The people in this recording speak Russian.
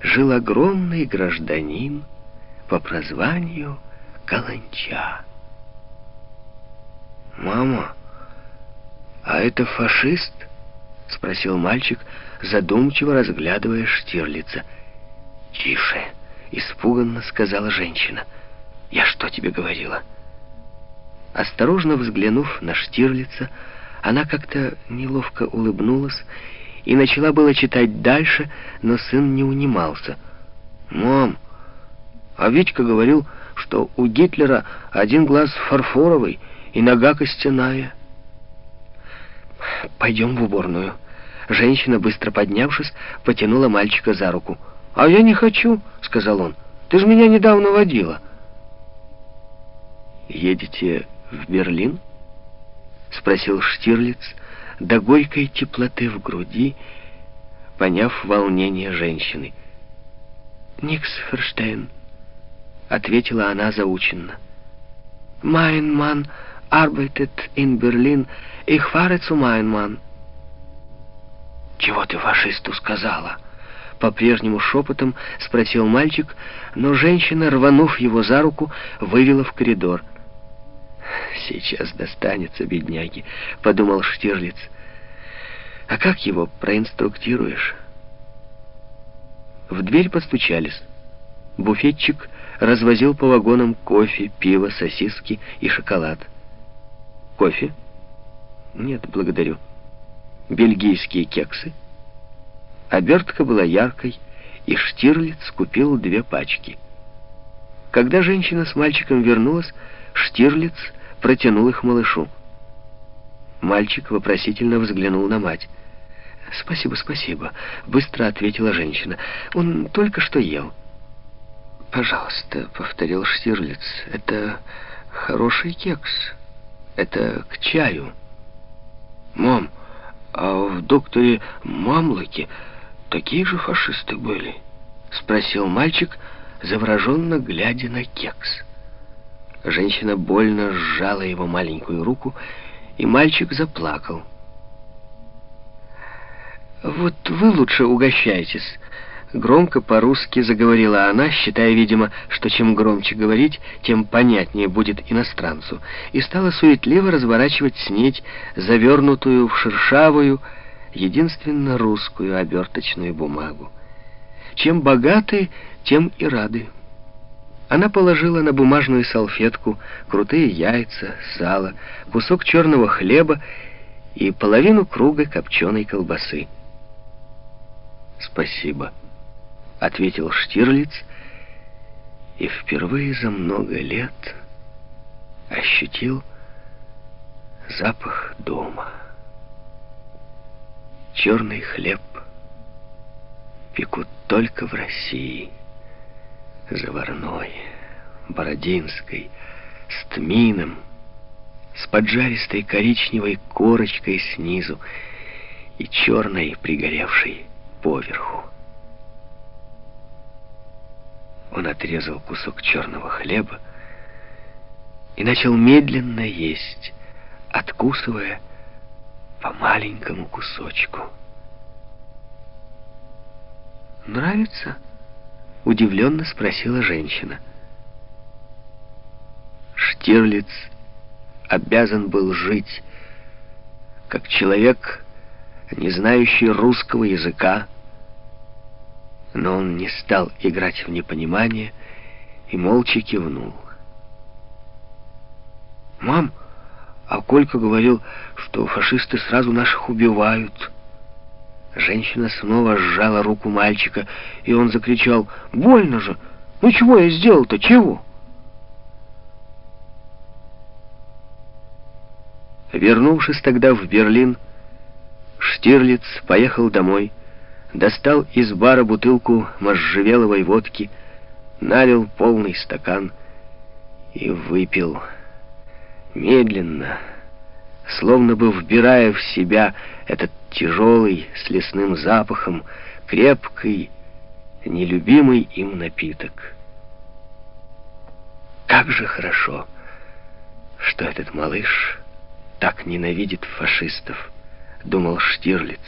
жил огромный гражданин по прозванию Каланча. «Мама, а это фашист?» — спросил мальчик, задумчиво разглядывая Штирлица. «Тише!» — испуганно сказала женщина. «Я что тебе говорила?» Осторожно взглянув на Штирлица, она как-то неловко улыбнулась и начала было читать дальше, но сын не унимался. «Мам, а Витька говорил, что у Гитлера один глаз фарфоровый и нога костяная». «Пойдем в уборную». Женщина, быстро поднявшись, потянула мальчика за руку. «А я не хочу», — сказал он. «Ты же меня недавно водила». «Едете в Берлин?» — спросил Штирлиц до горькой теплоты в груди, поняв волнение женщины. «Никс Ферштейн», — ответила она заученно. «Mein Mann arbeitet in Berlin. Ich fahre zu mein Mann». «Чего ты фашисту сказала?» По-прежнему шепотом спросил мальчик, но женщина, рванув его за руку, вывела в коридор. «Сейчас достанется, бедняги», — подумал Штирлиц. «А как его проинструктируешь?» В дверь постучались. Буфетчик развозил по вагонам кофе, пиво, сосиски и шоколад. «Кофе?» «Нет, благодарю». «Бельгийские кексы?» Обертка была яркой, и Штирлиц купил две пачки. Когда женщина с мальчиком вернулась, Штирлиц протянул их малышу. Мальчик вопросительно взглянул на мать. «Спасибо, спасибо», — быстро ответила женщина. «Он только что ел». «Пожалуйста», — повторил Штирлиц, — «это хороший кекс. Это к чаю». «Мам, а в докторе Мамлоке такие же фашисты были?» — спросил мальчик, завороженно глядя на кекс. Женщина больно сжала его маленькую руку, и мальчик заплакал. «Вот вы лучше угощайтесь», — громко по-русски заговорила она, считая, видимо, что чем громче говорить, тем понятнее будет иностранцу, и стала суетливо разворачивать снедь, завернутую в шершавую, единственно русскую оберточную бумагу. Чем богаты, тем и рады. Она положила на бумажную салфетку крутые яйца, сало, кусок черного хлеба и половину круга копченой колбасы. «Спасибо», — ответил Штирлиц, и впервые за много лет ощутил запах дома. Черный хлеб пекут только в России заварной, бородинской, с тмином, с поджаристой коричневой корочкой снизу и черной пригоревшей поверху. Он отрезал кусок черного хлеба и начал медленно есть, откусывая по маленькому кусочку. «Нравится?» Удивленно спросила женщина. Штирлиц обязан был жить, как человек, не знающий русского языка, но он не стал играть в непонимание и молча кивнул. «Мам, а Колька говорил, что фашисты сразу наших убивают». Женщина снова сжала руку мальчика, и он закричал, «Больно же! Ну чего я сделал-то? Чего?» Вернувшись тогда в Берлин, Штирлиц поехал домой, достал из бара бутылку можжевеловой водки, налил полный стакан и выпил медленно, словно бы вбирая в себя этот тяжелый, с лесным запахом, крепкий, нелюбимый им напиток. Как же хорошо, что этот малыш так ненавидит фашистов, думал Штирлиц.